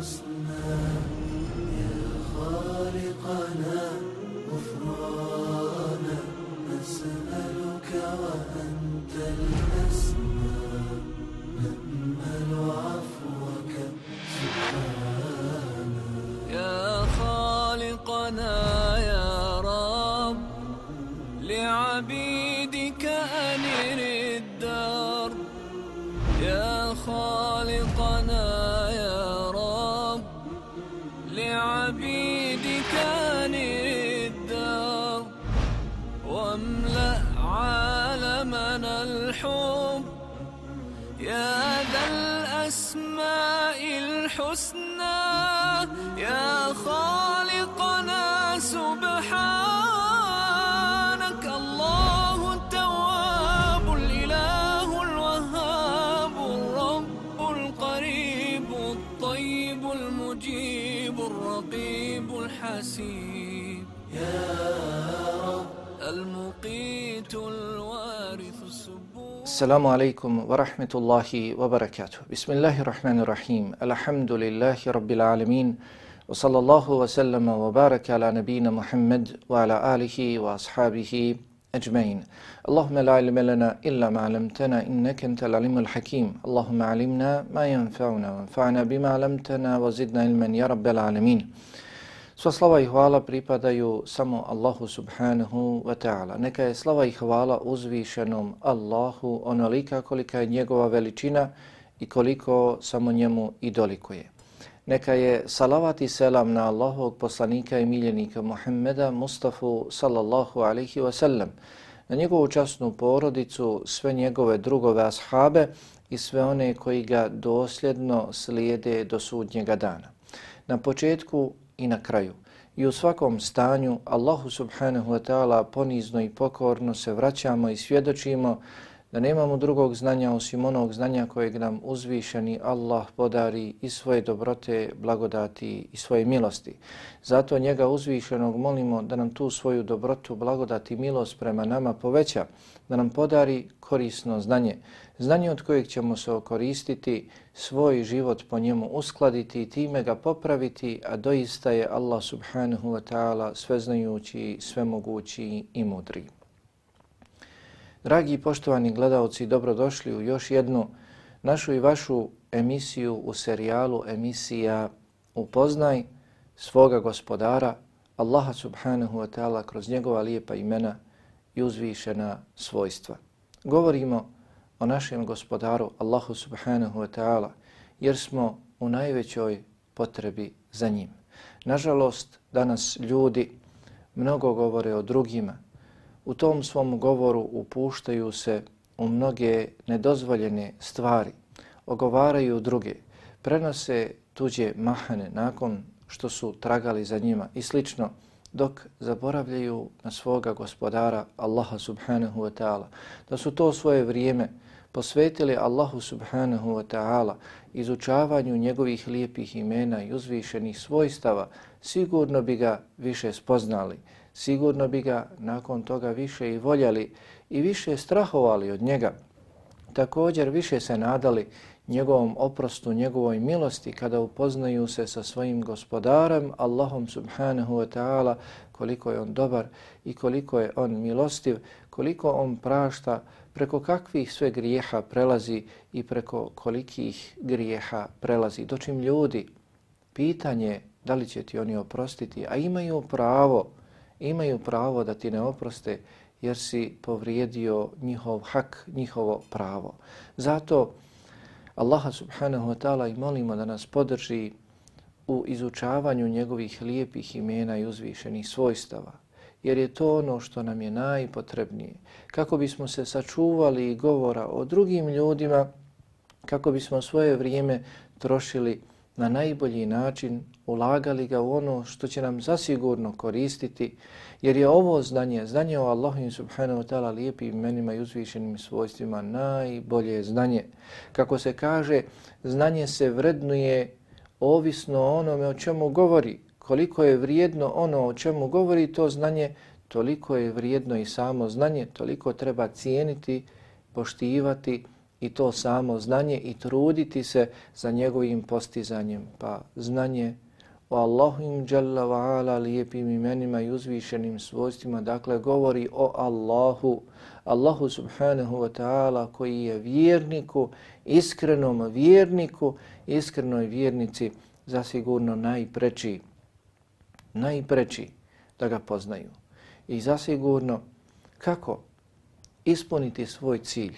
الحسنى يا خالقنا. الرقيب الحسيب. المقيت الوارث السبوح السلام عليكم ورحمة الله وبركاته. بسم الله الرحمن الرحيم. الحمد لله رب العالمين وصلى الله وسلم وبارك على نبينا محمد وعلى آله وأصحابه أجمعين اللهم لا علم لنا إلا ما علمتنا إنك أنت العليم الحكيم اللهم علمنا ما ينفعنا وانفعنا بما علمتنا وزدنا علما يا رب العالمين Sva slava i hvala pripadaju samo Allahu subhanahu wa ta'ala. Neka je slava i hvala uzvišenom Allahu onolika kolika je njegova veličina i koliko samo njemu i dolikuje. Neka je salavat i selam na Allahovog poslanika i miljenika Muhammeda Mustafa sallallahu alaihi wa sallam, na njegovu časnu porodicu, sve njegove drugove ashabe i sve one koji ga dosljedno slijede do sudnjega dana. Na početku i na kraju. I u svakom stanju Allahu subhanahu wa ta'ala ponizno i pokorno se vraćamo i svjedočimo da nemamo drugog znanja osim onog znanja kojeg nam uzvišeni Allah podari i svoje dobrote, blagodati i svoje milosti. Zato njega uzvišenog molimo da nam tu svoju dobrotu, blagodati i milost prema nama poveća, da nam podari korisno znanje, znanje od kojeg ćemo se okoristiti, svoj život po njemu uskladiti i time ga popraviti, a doista je Allah subhanahu wa ta'ala sveznajući, svemogući i mudri. Dragi i poštovani gledalci, dobrodošli u još jednu našu i vašu emisiju u serijalu emisija Upoznaj svoga gospodara, Allaha subhanahu wa ta'ala kroz njegova lijepa imena i uzvišena svojstva. Govorimo o našem gospodaru Allahu subhanahu wa ta'ala jer smo u najvećoj potrebi za njim. Nažalost, danas ljudi mnogo govore o drugima. U tom svom govoru upuštaju se u mnoge nedozvoljene stvari, ogovaraju druge, prenose tuđe mahane nakon što su tragali za njima i slično, dok zaboravljaju na svoga gospodara Allaha subhanahu wa ta'ala, da su to svoje vrijeme posvetili Allahu subhanahu wa ta'ala izučavanju njegovih lijepih imena i uzvišenih svojstava, sigurno bi ga više spoznali, sigurno bi ga nakon toga više i voljeli i više strahovali od njega. Također više se nadali njegovom oprostu, njegovoj milosti kada upoznaju se sa svojim gospodarem, Allahom subhanahu wa ta'ala, koliko je on dobar i koliko je on milostiv, koliko on prašta, preko kakvih sve grijeha prelazi i preko kolikih grijeha prelazi. Dočim ljudi, pitanje da li će ti oni oprostiti, a imaju pravo, imaju pravo da ti ne oproste jer si povrijedio njihov hak, njihovo pravo. Zato Allaha subhanahu wa ta'ala i molimo da nas podrži u izučavanju njegovih lijepih imena i uzvišenih svojstava, jer je to ono što nam je najpotrebnije. Kako bismo se sačuvali govora o drugim ljudima, kako bismo svoje vrijeme trošili na najbolji način, ulagali ga u ono što će nam zasigurno koristiti, jer je ovo znanje, znanje o Allahu subhanahu wa ta'ala lijepim imenima i uzvišenim svojstvima najbolje znanje. Kako se kaže, znanje se vrednuje ovisno o onome o čemu govori. Koliko je vrijedno ono o čemu govori to znanje, toliko je vrijedno i samo znanje, toliko treba cijeniti, poštivati i to samo znanje i truditi se za njegovim postizanjem. Pa znanje o Allahim jalla wa ala lijepim imenima i uzvišenim svojstvima, dakle govori o Allahu, Allahu subhanahu wa ta'ala koji je vjerniku, iskrenom vjerniku, iskrenoj vjernici zasigurno najpreči, najpreči da ga poznaju. I zasigurno kako ispuniti svoj cilj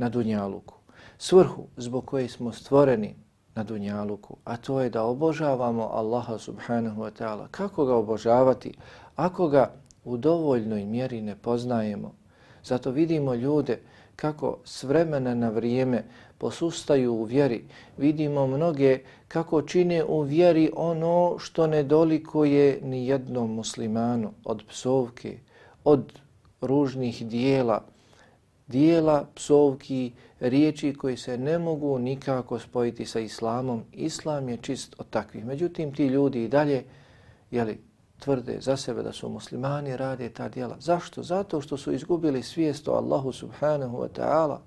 na Dunjaluku, svrhu zbog koje smo stvoreni na Dunjaluku, a to je da obožavamo Allaha subhanahu wa ta'ala. Kako ga obožavati ako ga u dovoljnoj mjeri ne poznajemo? Zato vidimo ljude kako s vremena na vrijeme posustaju u vjeri. Vidimo mnoge kako čine u vjeri ono što ne dolikuje ni jednom muslimanu od psovke, od ružnih dijela, dijela, psovki, riječi koji se ne mogu nikako spojiti sa islamom. Islam je čist od takvih. Međutim, ti ljudi i dalje jeli, tvrde za sebe da su muslimani, rade ta dijela. Zašto? Zato što su izgubili svijest o Allahu subhanahu wa ta'ala.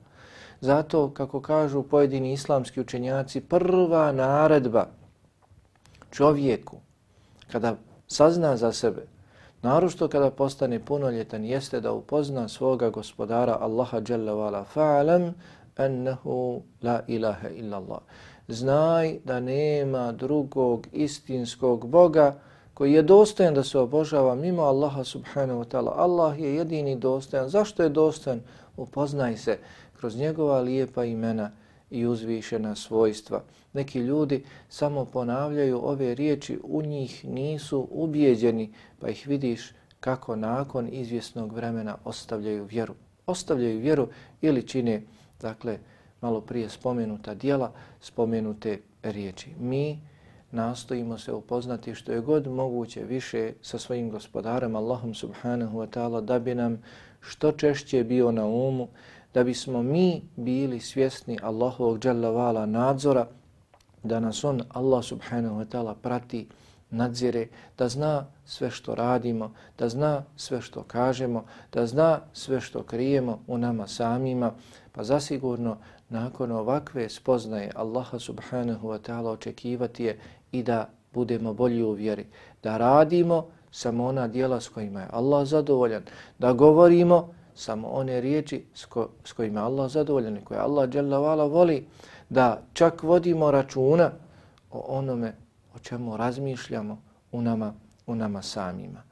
Zato, kako kažu pojedini islamski učenjaci, prva naredba čovjeku kada sazna za sebe Narošto kada postane punoljetan jeste da upozna svoga gospodara Allaha Jalla Vala fa'alam ennehu la ilaha illa Allah. Znaj da nema drugog istinskog Boga koji je dostojan da se obožava mimo Allaha subhanahu wa ta'ala. Allah je jedini dostojan. Zašto je dostojan? Upoznaj se kroz njegova lijepa imena i uzvišena svojstva. Neki ljudi samo ponavljaju ove riječi, u njih nisu ubijeđeni, pa ih vidiš kako nakon izvjesnog vremena ostavljaju vjeru. Ostavljaju vjeru ili čine, dakle, malo prije spomenuta dijela, spomenute riječi. Mi nastojimo se upoznati što je god moguće više sa svojim gospodarem Allahom subhanahu wa ta'ala da bi nam što češće bio na umu, da bismo mi bili svjesni Allahovog dželavala nadzora, da nas on, Allah subhanahu wa ta'ala, prati, nadzire, da zna sve što radimo, da zna sve što kažemo, da zna sve što krijemo u nama samima, pa zasigurno nakon ovakve spoznaje Allaha subhanahu wa ta'ala očekivati je i da budemo bolji u vjeri, da radimo samo ona dijela s kojima je Allah zadovoljan, da govorimo samo one riječi s, ko, s kojima Allah zadovoljan i koje Allah dželavala voli, da čak vodimo računa o onome o čemu razmišljamo u nama, u nama samima.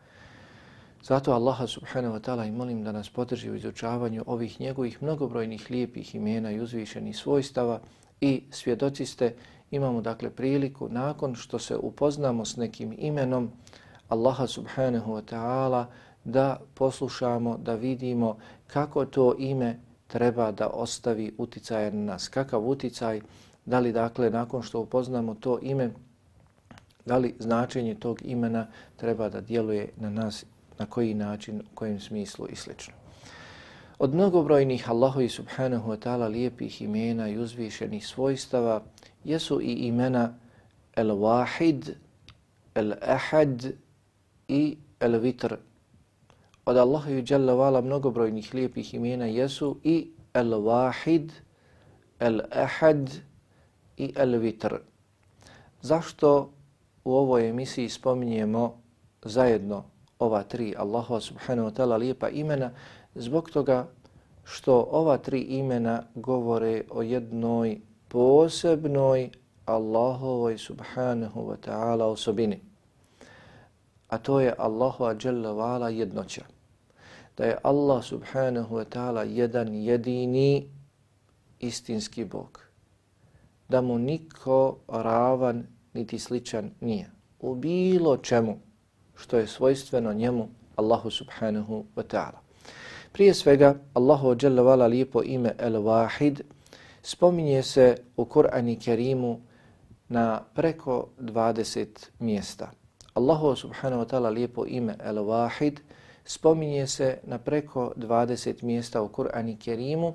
Zato Allaha subhanahu wa ta'ala i molim da nas podrži u izučavanju ovih njegovih mnogobrojnih lijepih imena i uzvišenih svojstava i svjedoci ste imamo dakle priliku nakon što se upoznamo s nekim imenom Allaha subhanahu wa ta'ala da poslušamo, da vidimo kako to ime treba da ostavi uticaj na nas. Kakav uticaj, da li dakle nakon što upoznamo to ime, da li značenje tog imena treba da djeluje na nas, na koji način, u kojem smislu i sl. Od mnogobrojnih Allahovi subhanahu wa ta'ala lijepih imena i uzvišenih svojstava jesu i imena El-Wahid, El-Ahad i El-Vitr, od Allaha i Jalla vala mnogobrojnih lijepih imena jesu i El-Wahid, El-Ahad i El-Vitr. Zašto u ovoj emisiji spominjemo zajedno ova tri Allaha subhanahu wa ta'ala lijepa imena? Zbog toga što ova tri imena govore o jednoj posebnoj Allahovoj subhanahu wa ta'ala osobini a to je Allahu Jalla Vala jednoća. Da je Allah subhanahu wa ta'ala jedan jedini istinski Bog. Da mu niko ravan niti sličan nije. U bilo čemu što je svojstveno njemu Allahu subhanahu wa ta'ala. Prije svega, Allahu Jalla Vala lijepo ime El-Wahid spominje se u Kur'ani Kerimu na preko 20 mjesta. Allahu subhanahu wa ta'ala lijepo ime El-Wahid spominje se na preko 20 mjesta u Kur'ani Kerimu.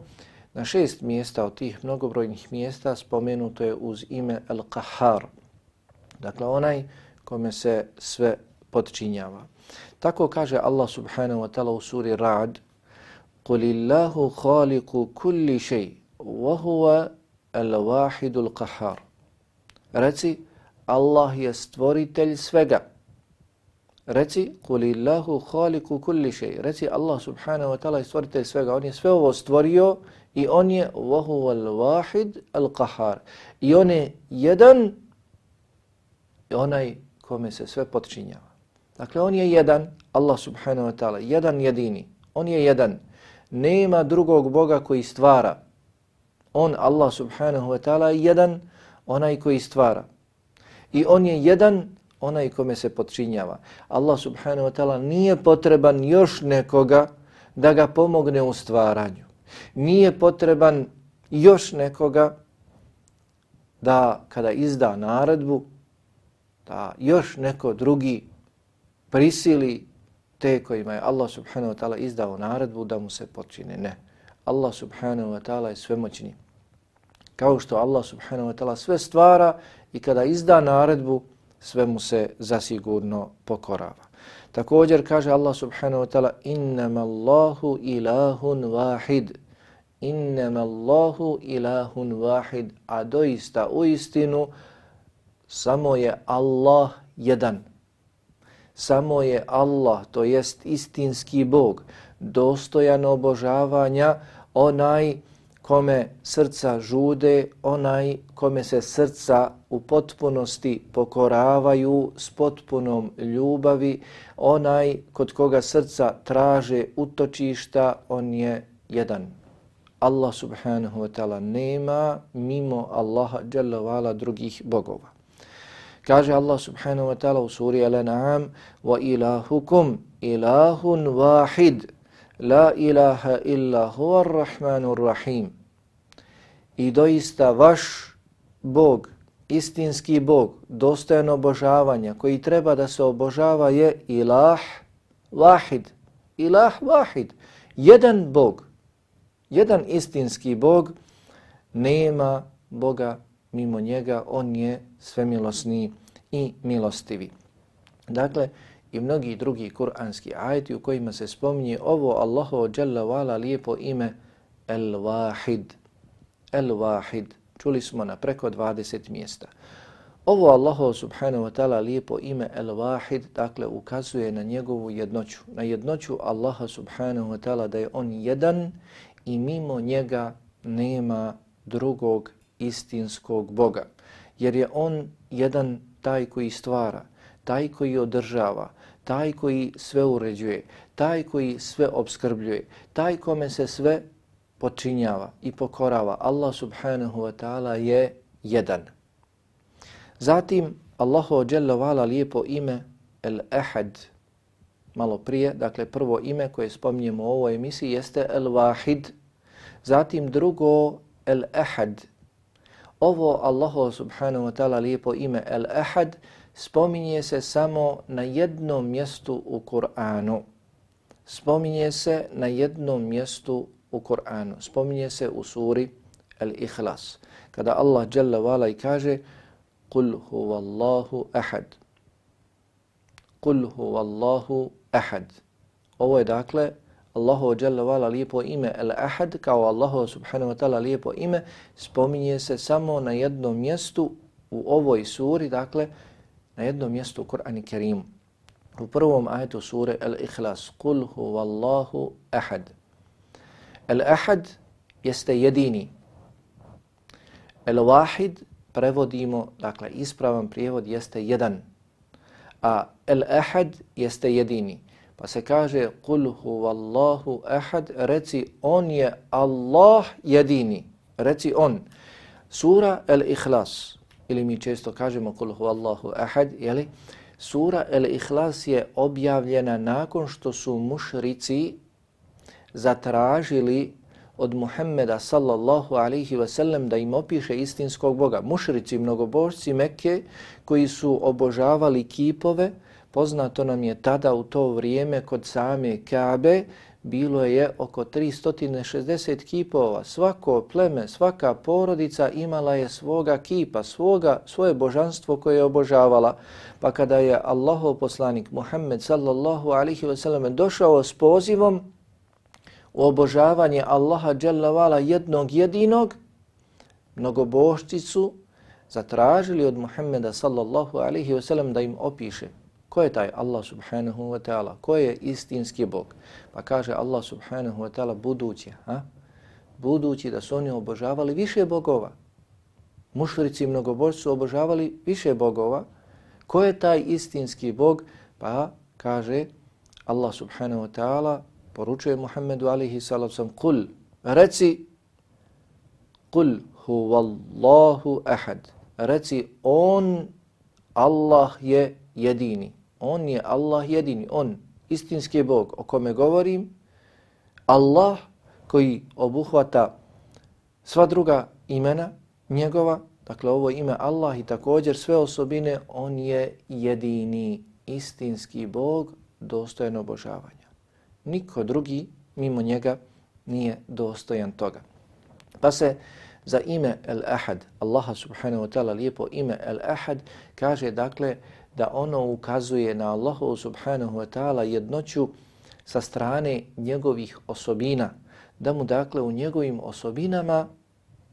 Na šest mjesta od tih mnogobrojnih mjesta spomenuto je uz ime El-Qahar. Dakle, onaj kome se sve podčinjava. Tako kaže Allah subhanahu wa ta'ala u suri Ra'd قُلِ اللَّهُ خَالِقُ كُلِّ شَيْءٍ وَهُوَ الْوَاحِدُ الْقَحَارُ Reci, Allah je stvoritelj svega. Reci, kuli Allahu haliku kulli šej. Reci, Allah subhanahu wa ta'ala je stvoritelj svega. On je sve ovo stvorio i on je vahu al vahid al qahar. I on je jedan i onaj kome se sve potčinjava. Dakle, on je jedan, Allah subhanahu wa ta'ala, jedan jedini. On je jedan. Nema drugog Boga koji stvara. On, Allah subhanahu wa ta'ala, je jedan onaj koji stvara. I on je jedan onaj kome se podčinjava. Allah subhanahu wa ta'ala nije potreban još nekoga da ga pomogne u stvaranju. Nije potreban još nekoga da kada izda naredbu, da još neko drugi prisili te kojima je Allah subhanahu wa ta'ala izdao naredbu da mu se počine. Ne. Allah subhanahu wa ta'ala je svemoćni. Kao što Allah subhanahu wa ta'ala sve stvara i kada izda naredbu, sve mu se zasigurno pokorava. Također kaže Allah subhanahu wa ta'ala innama Allahu ilahun vahid. Innama Allahu ilahun vahid. A doista u istinu samo je Allah jedan samo je Allah, to jest istinski Bog, dostojan obožavanja, onaj kome srca žude, onaj kome se srca u potpunosti pokoravaju s potpunom ljubavi, onaj kod koga srca traže utočišta, on je jedan. Allah subhanahu wa ta'ala nema mimo Allaha drugih bogova. Kaže Allah subhanahu wa ta'ala u suri Al-An'am وَإِلَهُكُمْ إِلَهٌ ilahun la ilaha illa huwa ar-Rahmanur Rahim. I doista vaš Bog, istinski Bog, dostojan obožavanja, koji treba da se obožava je ilah wahid. Ilah wahid. Jedan Bog, jedan istinski Bog, nema Boga mimo njega, on je svemilosni i milostivi. Dakle, i mnogi drugi kuranski ajeti u kojima se spominje ovo Allahovo Jalla Vala lijepo ime El-Wahid. El-Wahid. Čuli smo na preko 20 mjesta. Ovo Allahovo subhanahu wa ta'ala lijepo ime El-Wahid dakle ukazuje na njegovu jednoću. Na jednoću Allaha subhanahu wa ta'ala da je on jedan i mimo njega nema drugog istinskog Boga. Jer je on jedan taj koji stvara, taj koji održava, taj koji sve uređuje, taj koji sve obskrbljuje, taj kome se sve počinjava i pokorava. Allah subhanahu wa ta'ala je jedan. Zatim Allahu Jalla vala lijepo ime El-Ehad. Malo prije, dakle prvo ime koje spominjemo u ovoj emisiji jeste El-Wahid. Zatim drugo El-Ehad. Ovo Allahu subhanahu wa ta'ala lijepo ime El-Ehad spominje se samo na jednom mjestu u Kur'anu. Spominje se na jednom mjestu u Kur'anu. Spominje se u suri Al-Ikhlas. Kada Allah jalla vala i kaže Qul huvallahu ahad. Qul huvallahu ahad. Ovo je dakle Allahu Jalla vala lijepo ime Al-Ahad kao Allahu subhanahu wa ta'ala lijepo ime, spominje se samo na jednom mjestu u ovoj suri, dakle, na jednom mjestu u Kur'ani Kerimu. U prvom ajetu sure Al-Ikhlas, Qul huvallahu ahad. Al-ahad jeste jedini. Al-wahid prevodimo, dakle, ispravan prijevod jeste jedan. A Al-ahad jeste jedini. Pa se kaže kul huvallahu ahad, reci on je Allah jedini. Reci on. Sura El-Ikhlas, ili mi često kažemo kul huvallahu ahad, jeli? Sura El-Ikhlas je objavljena nakon što su mušrici zatražili od Muhammeda sallallahu alaihi ve sellem da im opiše istinskog Boga. Mušrici, mnogobožci Mekke koji su obožavali kipove, Poznato nam je tada u to vrijeme kod same Kabe bilo je oko 360 kipova. Svako pleme, svaka porodica imala je svoga kipa, svoga, svoje božanstvo koje je obožavala. Pa kada je Allahov poslanik Muhammed sallallahu alihi wasallam došao s pozivom, u obožavanje Allaha dželavala jednog jedinog, mnogobošci su zatražili od Muhammeda sallallahu alihi wasallam da im opiše ko je taj Allah subhanahu wa ta'ala, ko je istinski Bog. Pa kaže Allah subhanahu wa ta'ala budući, ha? budući da su oni obožavali više bogova. Mušrici i mnogoborci su obožavali više bogova. Ko je taj istinski Bog? Pa kaže Allah subhanahu wa ta'ala poručuje Muhammedu alihi salacom kul, reci kul huvallahu ahad. Reci on, Allah je jedini. On je Allah jedini. On, istinski Bog o kome govorim, Allah koji obuhvata sva druga imena njegova, dakle ovo ime Allah i također sve osobine, on je jedini istinski Bog dostojan obožavanja. Niko drugi mimo njega nije dostojan toga. Pa se za ime El-Ahad, Allaha subhanahu wa ta'ala lijepo ime El-Ahad, kaže dakle da ono ukazuje na Allahu subhanahu wa ta'ala jednoću sa strane njegovih osobina, da mu dakle u njegovim osobinama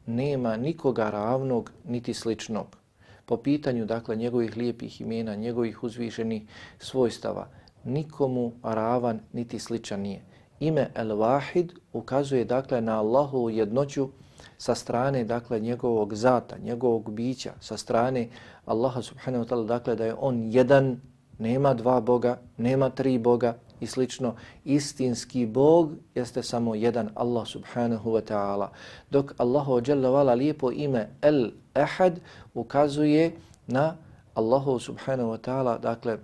nema nikoga ravnog niti sličnog. Po pitanju dakle njegovih lijepih imena, njegovih uzvišenih svojstava, nikomu ravan niti sličan nije. Ime El-Wahid ukazuje dakle na Allahu jednoću sa strane dakle njegovog zata, njegovog bića, sa strane Allaha subhanahu wa ta'ala dakle da je on jedan, nema dva boga, nema tri boga i slično. Istinski bog jeste samo jedan Allah subhanahu wa ta'ala. Dok Allahu dželle vala lijepo ime El Ahad ukazuje na Allahu subhanahu wa ta'ala dakle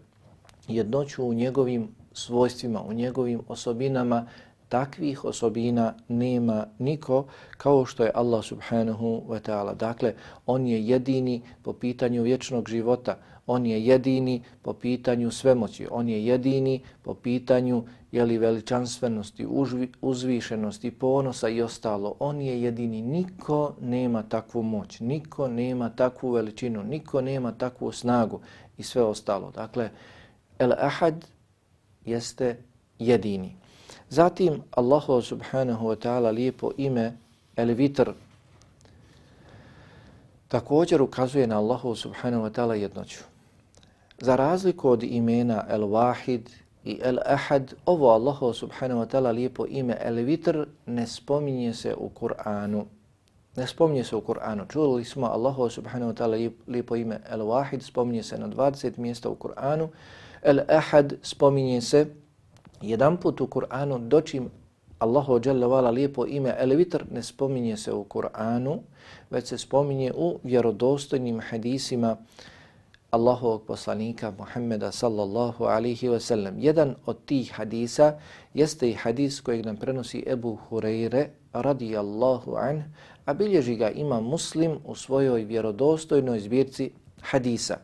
jednoću u njegovim svojstvima, u njegovim osobinama, takvih osobina nema niko kao što je Allah subhanahu wa ta'ala. Dakle, on je jedini po pitanju vječnog života, on je jedini po pitanju svemoći, on je jedini po pitanju jeli, veličanstvenosti, uzvišenosti, ponosa i ostalo. On je jedini, niko nema takvu moć, niko nema takvu veličinu, niko nema takvu snagu i sve ostalo. Dakle, El Ahad jeste jedini. Zatim Allahu subhanahu wa ta'ala lijepo ime El Vitr također ukazuje na Allahu subhanahu wa ta'ala jednoću. Za razliku od imena El Wahid i El Ahad, ovo Allahu subhanahu wa ta'ala lijepo ime El Vitr ne spominje se u Kur'anu. Ne spominje se u Kur'anu. Čuli smo Allahu subhanahu wa ta'ala lijepo ime El Wahid, spominje se na 20 mjesta u Kur'anu. El Ahad spominje se jedan put u Kur'anu dočim Allahu Jalla vala lijepo ime El Vitr ne spominje se u Kur'anu, već se spominje u vjerodostojnim hadisima Allahovog poslanika Muhammeda sallallahu alihi wa sallam. Jedan od tih hadisa jeste i hadis kojeg nam prenosi Ebu Hureyre radijallahu anh, a bilježi ga ima muslim u svojoj vjerodostojnoj zbirci hadisa.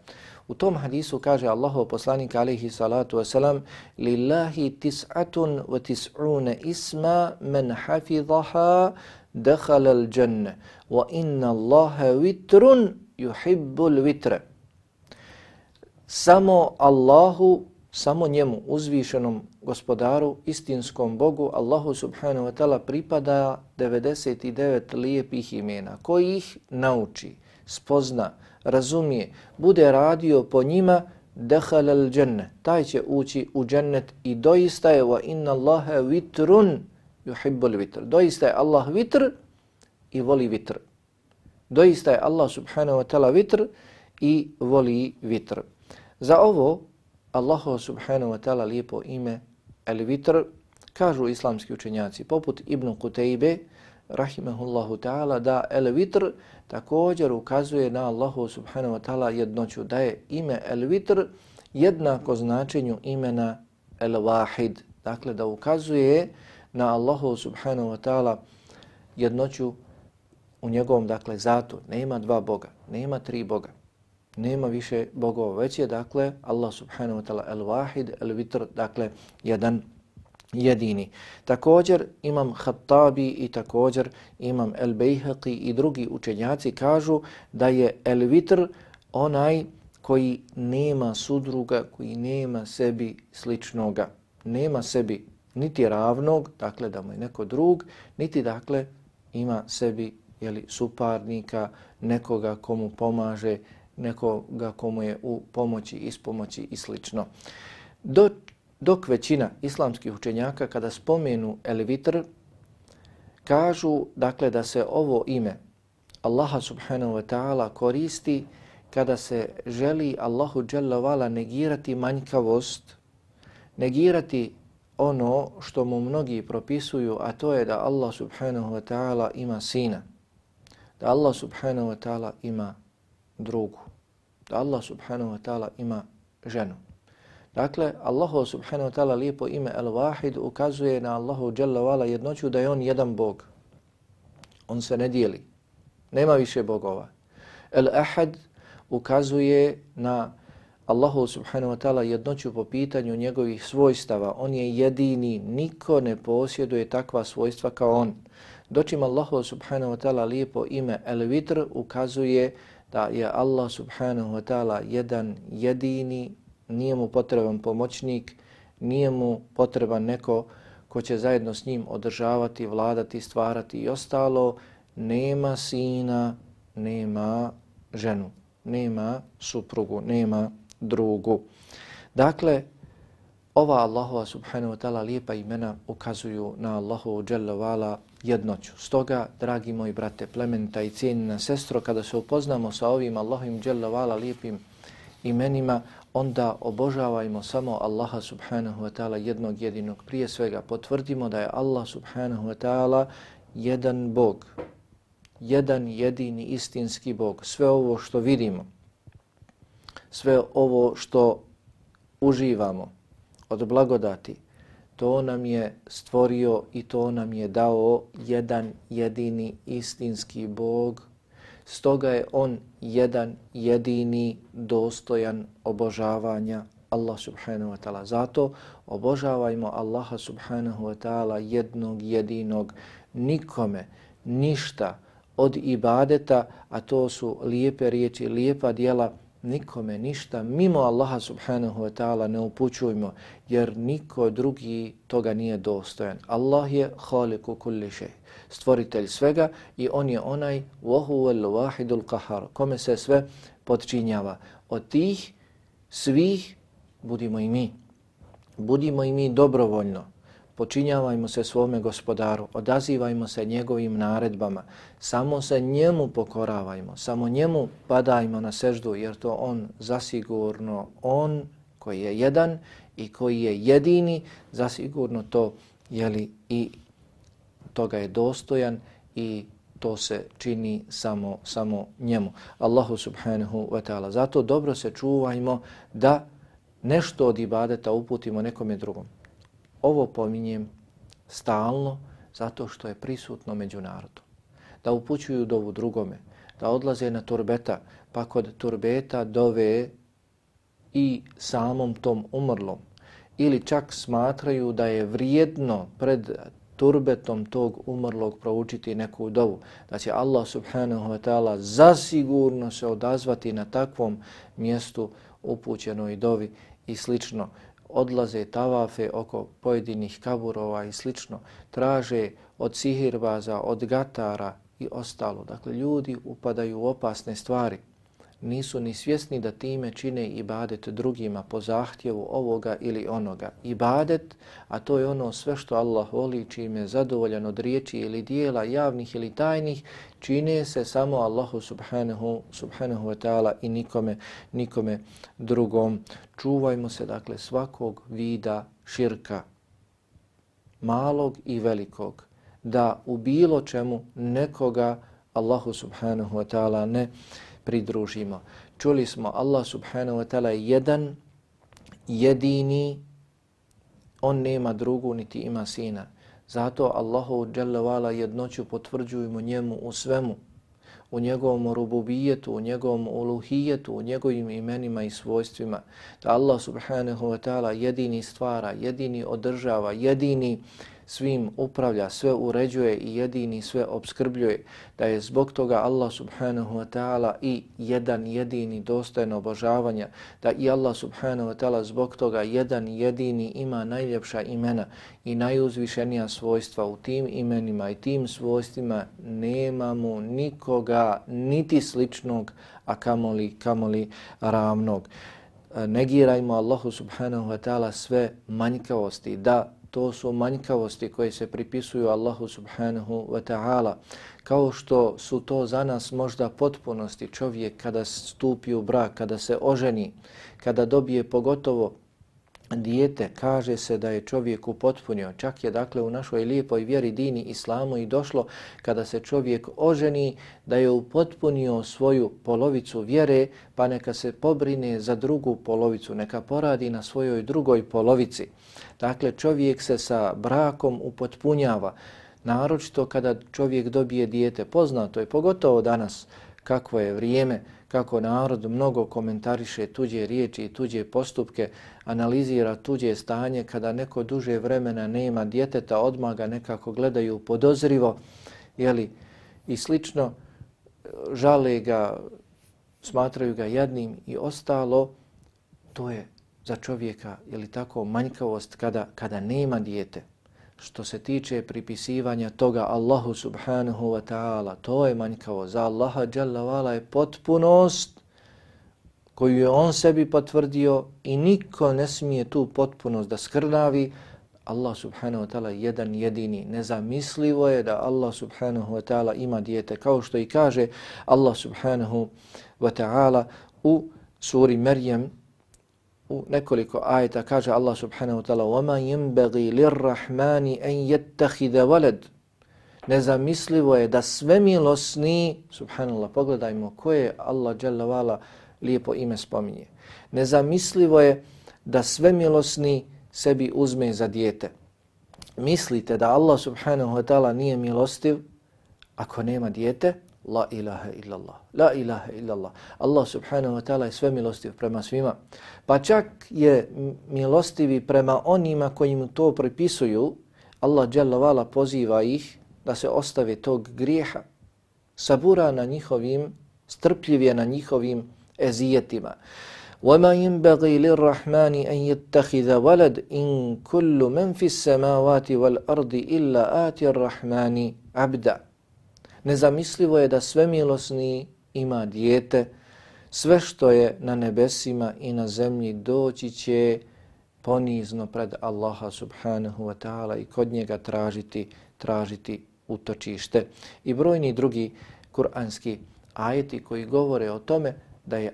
U tom hadisu kaže Allahov poslanik alejhi salatu vesselam lillahi tis'atun wa tis'una isma man hafizaha dakhala al-janna wa inna Allaha witrun yuhibbul witr." Samo Allahu, samo njemu uzvišenom gospodaru, istinskom Bogu, Allahu subhanahu wa ta'ala pripada 99 lijepih imena koji ih nauči, spozna, razumije, bude radio po njima, dehal al dženne, taj će ući u džennet i doista je wa inna Allahe vitrun yuhibbul vitr. Doista je Allah vitr i voli vitr. Doista je Allah subhanahu wa ta'ala vitr i voli vitr. Za ovo Allahu subhanahu wa ta'ala lijepo ime el vitr kažu islamski učenjaci poput Ibn Kutejbe rahimahullahu ta'ala da el vitr također ukazuje na Allahu subhanahu wa ta'ala jednoću da je ime el vitr jednako značenju imena el wahid. Dakle da ukazuje na Allahu subhanahu wa ta'ala jednoću u njegovom dakle zatu. Nema dva boga nema tri boga nema više bogova. Već je dakle Allah subhanahu wa ta'ala el wahid el vitr dakle jedan jedini. Također imam Hattabi i također imam El Bejhaqi i drugi učenjaci kažu da je El Vitr onaj koji nema sudruga, koji nema sebi sličnoga. Nema sebi niti ravnog, dakle da mu je neko drug, niti dakle ima sebi jeli, suparnika, nekoga komu pomaže, nekoga komu je u pomoći, ispomoći i slično. Do, dok većina islamskih učenjaka kada spomenu El Vitr, kažu dakle da se ovo ime Allaha subhanahu wa ta'ala koristi kada se želi Allahu dželle negirati manjkavost, negirati ono što mu mnogi propisuju, a to je da Allah subhanahu wa ta'ala ima sina, da Allah subhanahu wa ta'ala ima drugu, da Allah subhanahu wa ta'ala ima ženu. Dakle, Allahu subhanahu wa ta'ala lijepo ime El-Wahid ukazuje na Allahu dželle wala jednoću da je on jedan Bog. On se ne dijeli. Nema više bogova. El-Ahad ukazuje na Allahu subhanahu wa ta'ala jednoću po pitanju njegovih svojstava. On je jedini, niko ne posjeduje takva svojstva kao on. Dočim Allahu subhanahu wa ta'ala lijepo ime El-Vitr ukazuje da je Allah subhanahu wa ta'ala jedan jedini, nije mu potreban pomoćnik, nije mu potreban neko ko će zajedno s njim održavati, vladati, stvarati i ostalo, nema sina, nema ženu, nema suprugu, nema drugu. Dakle, ova Allahova subhanahu wa ta'ala lijepa imena ukazuju na Allahu dželle vala jednoću. Stoga, dragi moji brate, plementa i cijenina sestro, kada se upoznamo sa ovim Allahovim dželle vala lijepim imenima, onda obožavajmo samo Allaha subhanahu wa ta'ala jednog jedinog. Prije svega potvrdimo da je Allah subhanahu wa ta'ala jedan Bog, jedan jedini istinski Bog. Sve ovo što vidimo, sve ovo što uživamo od blagodati, to nam je stvorio i to nam je dao jedan jedini istinski Bog. Stoga je on jedan jedini dostojan obožavanja Allah subhanahu wa ta'ala. Zato obožavajmo Allaha subhanahu wa ta'ala jednog jedinog nikome, ništa od ibadeta, a to su lijepe riječi, lijepa dijela, nikome ništa mimo Allaha subhanahu wa ta'ala ne upućujmo, jer niko drugi toga nije dostojan. Allah je haliku kulli šeht stvoritelj svega i on je onaj vohu al wahidul qahar, kome se sve podčinjava. Od tih svih budimo i mi. Budimo i mi dobrovoljno počinjavajmo se svome gospodaru, odazivajmo se njegovim naredbama, samo se njemu pokoravajmo, samo njemu padajmo na seždu, jer to on zasigurno, on koji je jedan i koji je jedini, zasigurno to jeli, i toga je dostojan i to se čini samo, samo njemu. Allahu subhanahu wa ta'ala. Zato dobro se čuvajmo da nešto od ibadeta uputimo nekome drugom. Ovo pominjem stalno zato što je prisutno među narodom. Da upućuju dovu drugome, da odlaze na turbeta, pa kod turbeta dove i samom tom umrlom. Ili čak smatraju da je vrijedno pred turbetom tog umrlog proučiti neku dovu. Da će Allah subhanahu wa ta'ala zasigurno se odazvati na takvom mjestu upućenoj dovi i slično odlaze tavafe oko pojedinih kaburova i slično, traže od sihirbaza, od gatara i ostalo. Dakle, ljudi upadaju u opasne stvari. Nisu ni svjesni da time čine ibadet drugima po zahtjevu ovoga ili onoga. Ibadet, a to je ono sve što Allah voli čime je zadovoljan od riječi ili dijela javnih ili tajnih, čine se samo Allahu subhanahu, subhanahu wa ta'ala i nikome, nikome drugom. Čuvajmo se dakle svakog vida širka, malog i velikog, da u bilo čemu nekoga Allahu subhanahu wa ta'ala ne pridružimo. Čuli smo Allah subhanahu wa ta'ala jedan, jedini, on nema drugu niti ima sina. Zato Allahu dželle jednoću potvrđujemo njemu u svemu, u njegovom rububijetu, u njegovom uluhijetu, u njegovim imenima i svojstvima. Da Allah subhanahu wa ta'ala jedini stvara, jedini održava, jedini svim upravlja, sve uređuje i jedini sve obskrbljuje, da je zbog toga Allah subhanahu wa ta'ala i jedan jedini dostojno obožavanja, da i Allah subhanahu wa ta'ala zbog toga jedan jedini ima najljepša imena i najuzvišenija svojstva u tim imenima i tim svojstvima nemamo nikoga niti sličnog, a kamoli, kamoli ravnog. Negirajmo Allahu subhanahu wa ta'ala sve manjkavosti, da to su manjkavosti koje se pripisuju Allahu subhanahu wa ta'ala. Kao što su to za nas možda potpunosti čovjek kada stupi u brak, kada se oženi, kada dobije pogotovo dijete, kaže se da je čovjek upotpunio. Čak je dakle u našoj lijepoj vjeri dini islamu i došlo kada se čovjek oženi da je upotpunio svoju polovicu vjere pa neka se pobrine za drugu polovicu, neka poradi na svojoj drugoj polovici. Dakle, čovjek se sa brakom upotpunjava, naročito kada čovjek dobije dijete. Poznato je, pogotovo danas, kakvo je vrijeme, kako narod mnogo komentariše tuđe riječi i tuđe postupke, analizira tuđe stanje, kada neko duže vremena nema djeteta, odmah ga nekako gledaju podozrivo, jeli, i slično, žale ga, smatraju ga jednim i ostalo, to je za čovjeka, je li tako, manjkavost kada, kada nema dijete. Što se tiče pripisivanja toga Allahu subhanahu wa ta'ala, to je manjkavo. Za Allaha jalla vala je potpunost koju je on sebi potvrdio i niko ne smije tu potpunost da skrnavi. Allah subhanahu wa ta'ala jedan jedini. Nezamislivo je da Allah subhanahu wa ta'ala ima dijete. Kao što i kaže Allah subhanahu wa ta'ala u suri Merjem u nekoliko ajeta kaže Allah subhanahu wa ta'ala وَمَا يَنْبَغِي لِلرَّحْمَانِ أَنْ يَتَّخِذَ وَلَدْ Nezamislivo je da sve milosni, subhanallah, pogledajmo koje Allah vala lijepo ime spominje. Nezamislivo je da sve milosni sebi uzme za dijete. Mislite da Allah subhanahu wa ta'ala nije milostiv ako nema dijete? La ilaha illallah. La ilaha illallah. Allah subhanahu wa ta'ala je sve milostiv prema svima. Pa čak je milostivi prema onima koji mu to pripisuju. Allah vala poziva ih da se ostave tog grijeha. Sabura na njihovim, strpljivije na njihovim ezijetima. وَمَا يَنْبَغِي لِلرَّحْمَانِ أَنْ يَتَّخِذَ وَلَدْ إِنْ كُلُّ مَنْ فِي السَّمَاوَاتِ وَالْأَرْضِ إِلَّا آتِ الرَّحْمَانِ عَبْدًا Nezamislivo je da svemilosni ima dijete, sve što je na nebesima i na zemlji doći će ponizno pred Allaha subhanahu wa ta'ala i kod njega tražiti, tražiti utočište. I brojni drugi kuranski ajeti koji govore o tome da je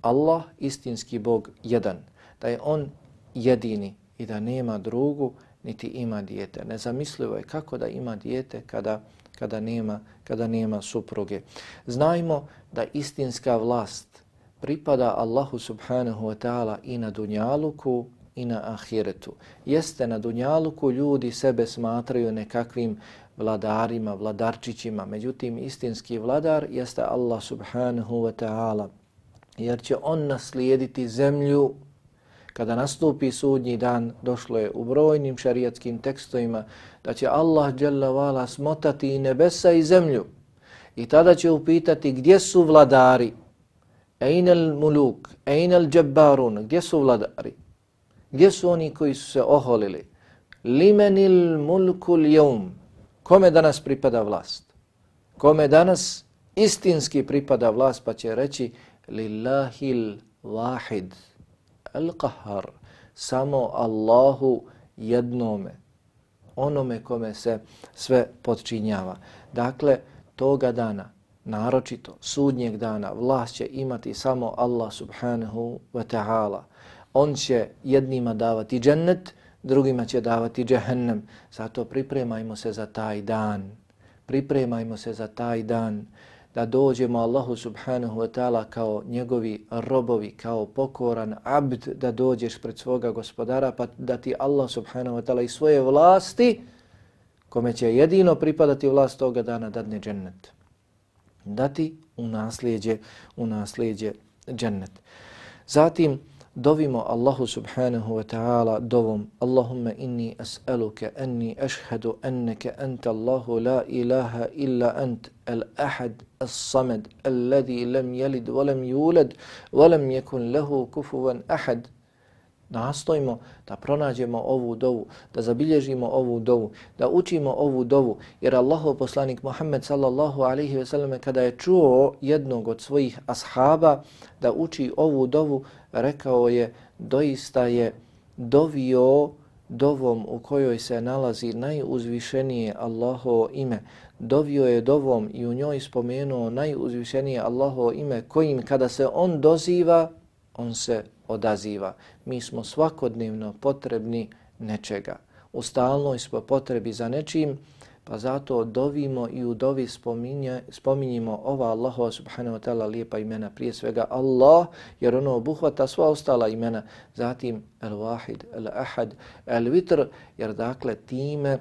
Allah istinski Bog jedan, da je On jedini i da nema drugu, niti ima dijete. Nezamislivo je kako da ima dijete kada kada nema, kada nema supruge. Znajmo da istinska vlast pripada Allahu subhanahu wa ta'ala i na dunjaluku i na ahiretu. Jeste na dunjaluku ljudi sebe smatraju nekakvim vladarima, vladarčićima, međutim istinski vladar jeste Allah subhanahu wa ta'ala jer će on naslijediti zemlju kada nastupi sudnji dan, došlo je u brojnim šarijatskim tekstovima da će Allah vala smotati i nebesa i zemlju. I tada će upitati gdje su vladari, ejnel muluk, ejnel džabbarun, gdje su vladari, gdje su oni koji su se oholili, limenil mulkul jum, kome danas pripada vlast, kome danas istinski pripada vlast, pa će reći lillahil vahid, al-qahar, samo Allahu jednome, onome kome se sve podčinjava. Dakle, toga dana, naročito sudnjeg dana, vlast će imati samo Allah subhanahu wa ta'ala. On će jednima davati džennet, drugima će davati džehennem. Zato pripremajmo se za taj dan. Pripremajmo se za taj dan da dođemo Allahu subhanahu wa ta'ala kao njegovi robovi, kao pokoran abd, da dođeš pred svoga gospodara, pa da ti Allah subhanahu wa ta'ala i svoje vlasti, kome će jedino pripadati vlast toga dana, dadne džennet. Dati u nasljeđe, u nasljeđe džennet. Zatim, dovimo Allahu subhanahu wa ta'ala dovom Allahumma inni as'aluka anni ashhadu annaka anta Allahu la ilaha illa ant al-ahad as-samad alladhi lam yalid wa lam yulad wa lam yakun lahu kufuwan ahad. Nastojimo da pronađemo ovu dovu, da zabilježimo ovu dovu, da učimo ovu dovu, jer Allahov poslanik Muhammed sallallahu alaihi ve selleme kada je čuo jednog od svojih ashaba da uči ovu dovu, rekao je doista je dovio dovom u kojoj se nalazi najuzvišenije Allahovo ime. Dovio je dovom i u njoj spomenuo najuzvišenije Allahovo ime kojim kada se on doziva, on se odaziva. Mi smo svakodnevno potrebni nečega. U stalnoj smo potrebi za nečim, pa zato dovimo i u dovi spominje, spominjimo ova Allaha subhanahu wa ta'ala lijepa imena, prije svega Allah, jer ono obuhvata sva ostala imena, zatim El-Wahid, El-Ahad, El-Vitr, jer dakle time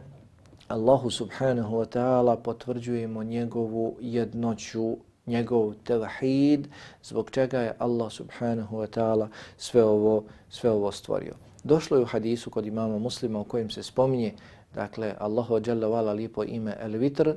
Allahu subhanahu wa ta'ala potvrđujemo njegovu jednoću njegov tevahid, zbog čega je Allah subhanahu wa ta'ala sve ovo, sve ovo stvorio. Došlo je u hadisu kod imama muslima u kojem se spominje, dakle, Allahu jalla vala lipo ime el vitr,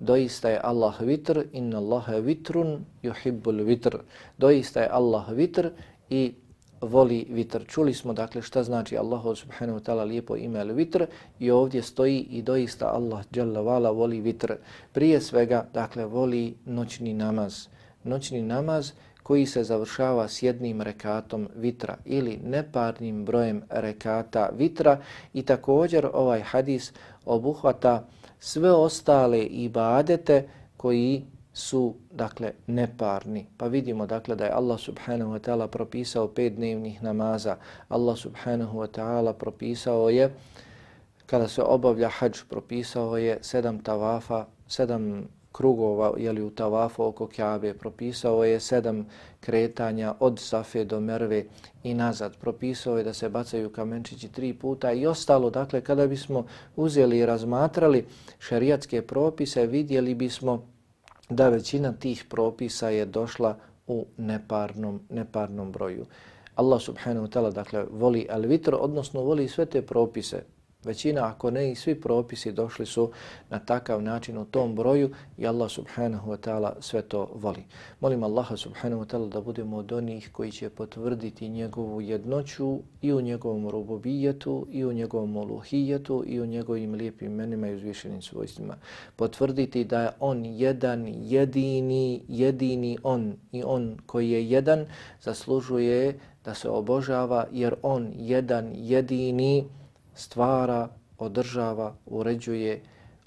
doista je Allah vitr, inna Allahe vitrun yuhibbul vitr. Doista je Allah vitr i voli vitr. Čuli smo dakle šta znači Allah subhanahu wa ta'ala lijepo ime al vitr i ovdje stoji i doista Allah dželle vala voli vitr. Prije svega dakle voli noćni namaz. Noćni namaz koji se završava s jednim rekatom vitra ili neparnim brojem rekata vitra i također ovaj hadis obuhvata sve ostale ibadete koji su dakle neparni. Pa vidimo dakle da je Allah subhanahu wa ta'ala propisao pet dnevnih namaza. Allah subhanahu wa ta'ala propisao je kada se obavlja hađ, propisao je sedam tavafa, sedam krugova jeli, u tavafu oko Kjabe, propisao je sedam kretanja od Safe do Merve i nazad, propisao je da se bacaju kamenčići tri puta i ostalo. Dakle, kada bismo uzeli i razmatrali šerijatske propise, vidjeli bismo da većina tih propisa je došla u neparnom, neparnom broju. Allah subhanahu wa ta'ala dakle voli al-vitr, odnosno voli sve te propise, Većina, ako ne i svi propisi došli su na takav način u tom broju i Allah subhanahu wa ta'ala sve to voli. Molim Allaha subhanahu wa ta'ala da budemo od onih koji će potvrditi njegovu jednoću i u njegovom rububijetu i u njegovom oluhijetu i u njegovim lijepim imenima i uzvišenim svojstvima. Potvrditi da je on jedan, jedini, jedini on i on koji je jedan zaslužuje da se obožava jer on jedan, jedini, stvara, održava, uređuje,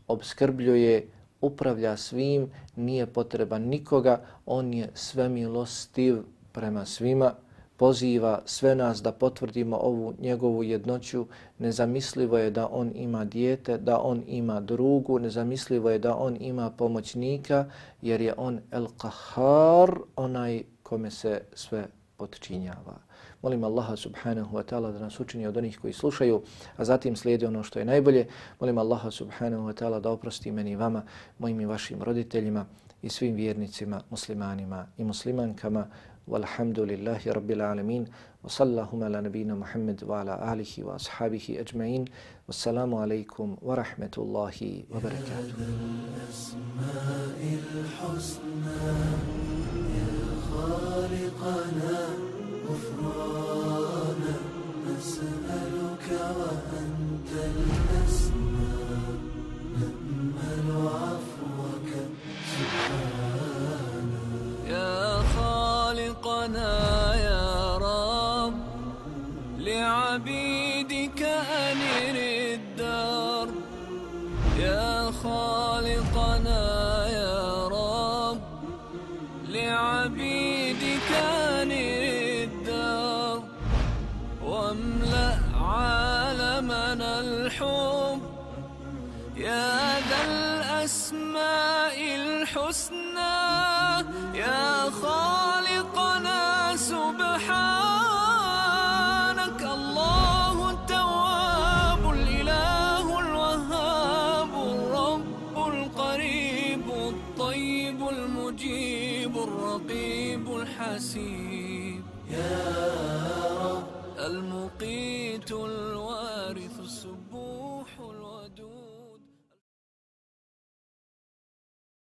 obskrbljuje, upravlja svim, nije potreba nikoga, on je svemilostiv prema svima, poziva sve nas da potvrdimo ovu njegovu jednoću, nezamislivo je da on ima dijete, da on ima drugu, nezamislivo je da on ima pomoćnika, jer je on el-kahar, onaj kome se sve podčinjava. Molim Allaha subhanahu wa ta'ala da nas učini od onih koji slušaju, a zatim slijedi ono što je najbolje. Molim Allaha subhanahu wa ta'ala da oprosti meni vama, mojim i vašim roditeljima i svim vjernicima, muslimanima i muslimankama. Walhamdulillahi rabbil alamin. Wa sallahuma ala nabina Muhammad wa ala alihi wa ashabihi ajma'in. Wassalamu alaikum wa rahmetullahi wa barakatuh. خالقنا غفرانا نسألك وأنت